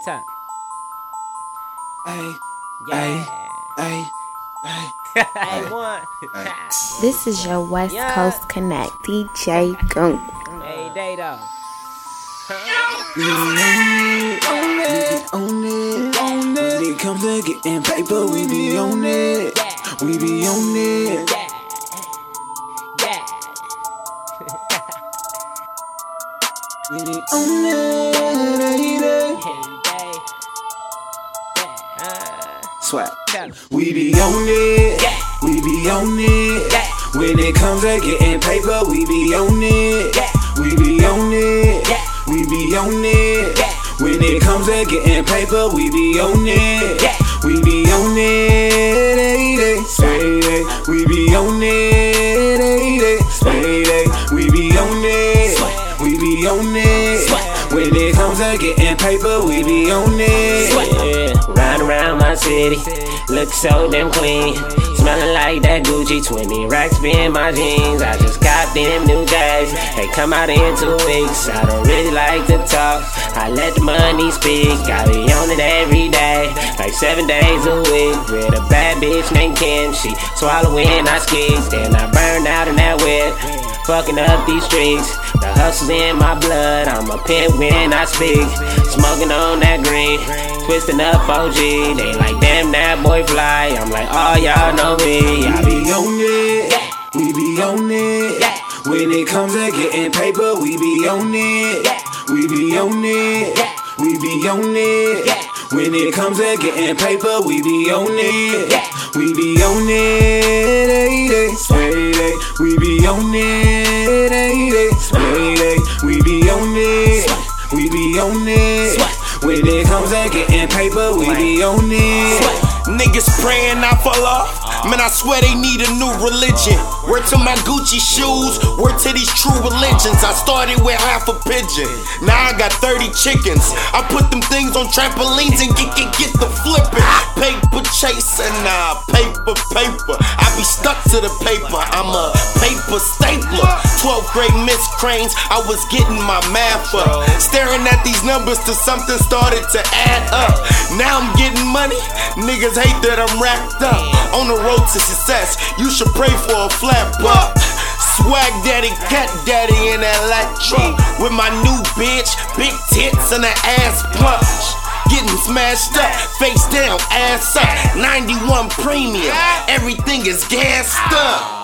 One time. Hey, Yeah. hey, hey. Hey, one. This is your West Yeah. Coast Connect, DJ Goon. hey, Dato. We on it, on it, on it. When it comes to getting paper, we be on it. We be on it. Yeah. Yeah. We be on it, lady. Hey, Swag. We be on it. Yeah. We be on it. Yeah. When it comes to getting paper, we be on it. Yeah. We be on it. Yeah. We be on it. Yeah. When it comes to getting paper, we be on it. Yeah. We be on it. Day, day, say day. We be on it. Day, day, say day. We be on it. We be on it. When it comes to getting paper, we be on it. City, look so damn clean. Smelling like that Gucci 20 racks in my jeans. I just got them new guys. They come out in two weeks. I don't really like to talk. I let the money speak. I be on it every day, like seven days a week. With a bad bitch named Kim. She swallowing I skis. Then I Fucking up these streets. The hustle's in my blood. I'm a pimp when I speak. Smoking on that green. Twisting up OG. They like, damn, that boy fly. I'm like, oh, y'all know me. I be on it. We be on it. When it comes to getting paper, we be on it. We be on it. We be on it. When it comes to getting paper, we be on it. We be on it. We be on it. We be on it. When it comes to getting paper, we be on it. Niggas praying I fall off. Man, I swear they need a new religion. Word to my Gucci shoes, word to these true religions. I started with half a pigeon, now I got 30 chickens. I put them things on trampolines and get get get the chasing, nah, paper, paper. I be stuck to the paper, I'm a paper stapler. 12th grade Miss Cranes, I was getting my math up. Staring at these numbers till something started to add up. Now I'm getting money, niggas hate that I'm racked up. On the road to success, you should pray for a flat buck. Swag daddy, cat daddy in that light truck. With my new bitch, big tits and an ass plunge. Getting smashed up, face down, ass up. 91 premium, everything is gassed up.